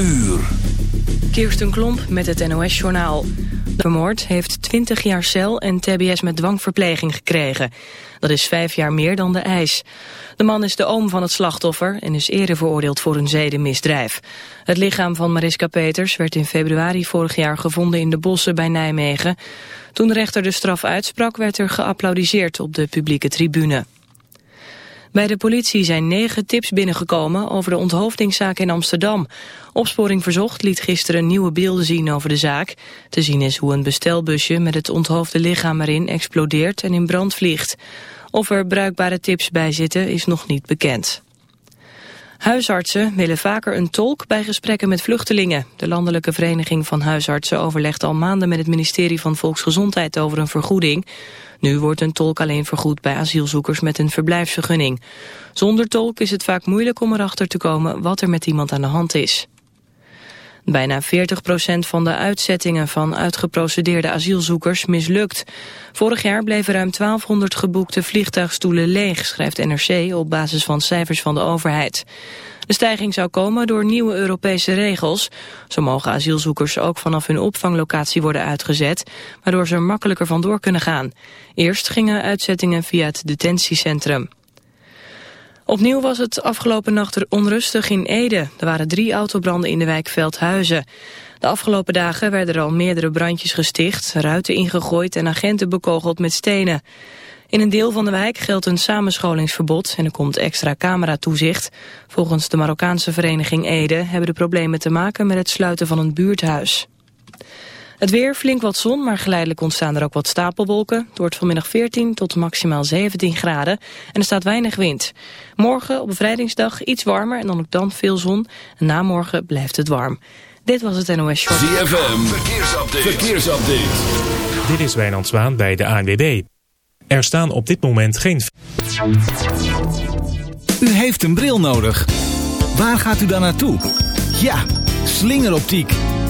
uur. Kirsten Klomp met het NOS-journaal. De vermoord heeft 20 jaar cel en tbs met dwangverpleging gekregen. Dat is vijf jaar meer dan de eis. De man is de oom van het slachtoffer en is eerder veroordeeld voor een zedenmisdrijf. Het lichaam van Mariska Peters werd in februari vorig jaar gevonden in de bossen bij Nijmegen. Toen de rechter de straf uitsprak werd er geapplaudiseerd op de publieke tribune. Bij de politie zijn negen tips binnengekomen over de onthoofdingszaak in Amsterdam. Opsporing Verzocht liet gisteren nieuwe beelden zien over de zaak. Te zien is hoe een bestelbusje met het onthoofde lichaam erin explodeert en in brand vliegt. Of er bruikbare tips bij zitten is nog niet bekend. Huisartsen willen vaker een tolk bij gesprekken met vluchtelingen. De Landelijke Vereniging van Huisartsen overlegt al maanden met het ministerie van Volksgezondheid over een vergoeding. Nu wordt een tolk alleen vergoed bij asielzoekers met een verblijfsvergunning. Zonder tolk is het vaak moeilijk om erachter te komen wat er met iemand aan de hand is. Bijna 40% van de uitzettingen van uitgeprocedeerde asielzoekers mislukt. Vorig jaar bleven ruim 1200 geboekte vliegtuigstoelen leeg, schrijft NRC op basis van cijfers van de overheid. De stijging zou komen door nieuwe Europese regels. Zo mogen asielzoekers ook vanaf hun opvanglocatie worden uitgezet, waardoor ze er makkelijker vandoor kunnen gaan. Eerst gingen uitzettingen via het detentiecentrum. Opnieuw was het afgelopen nacht onrustig in Ede. Er waren drie autobranden in de wijk Veldhuizen. De afgelopen dagen werden er al meerdere brandjes gesticht, ruiten ingegooid en agenten bekogeld met stenen. In een deel van de wijk geldt een samenscholingsverbod en er komt extra cameratoezicht. Volgens de Marokkaanse vereniging Ede hebben de problemen te maken met het sluiten van een buurthuis. Het weer, flink wat zon, maar geleidelijk ontstaan er ook wat stapelwolken. Het wordt vanmiddag 14 tot maximaal 17 graden en er staat weinig wind. Morgen op bevrijdingsdag iets warmer en dan ook dan veel zon. En na morgen blijft het warm. Dit was het NOS Short. ZFM, verkeersupdate. verkeersupdate. Dit is Wijnand Zwaan bij de ANWB. Er staan op dit moment geen... U heeft een bril nodig. Waar gaat u dan naartoe? Ja, slingeroptiek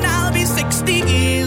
be 60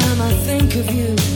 Time I think of you,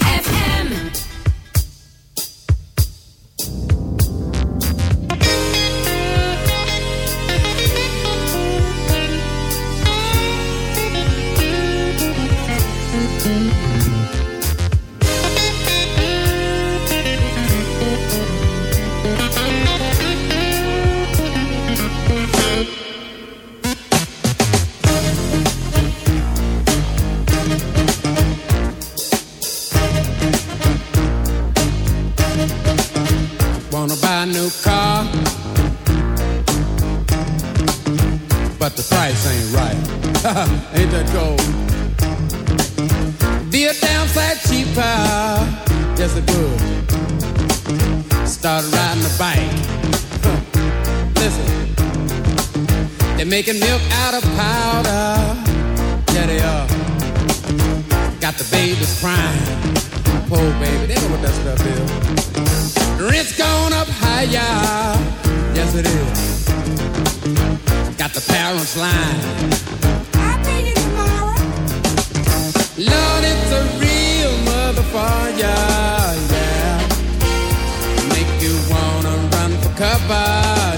cover.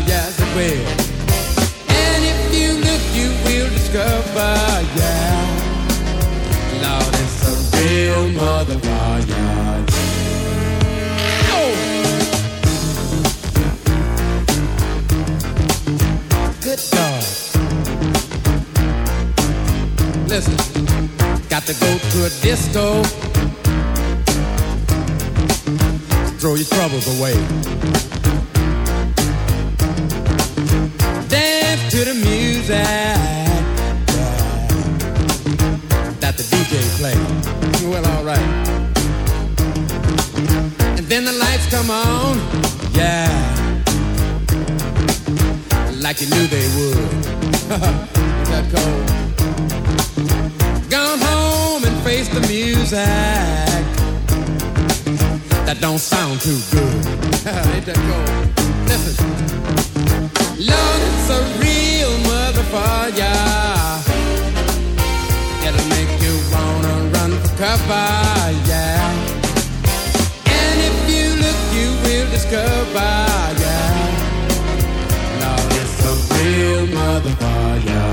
Yes, it will. And if you look, you will discover. Yeah. Lord, it's a real motherfucker. Good God. Listen, got to go to a disco. Throw your troubles away. To the music that the DJ play. Well, alright. And then the lights come on. Yeah like you knew they would. That cold? Gone home and face the music. That don't sound too good. Ain't that cold? Listen. A real motherfucker. It'll make you wanna run for cover, yeah. And if you look, you will discover, yeah. A real motherfucker,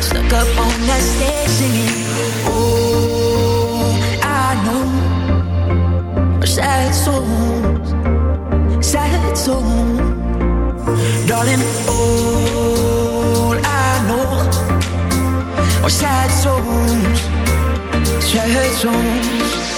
stuck up on that stage singing. Oh, I know sad songs, sad songs, darling. All I know are sad songs, sad songs.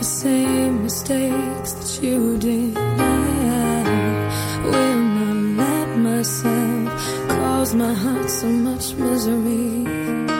the same mistakes that you did. I will not let myself cause my heart so much misery.